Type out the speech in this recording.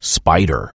spider.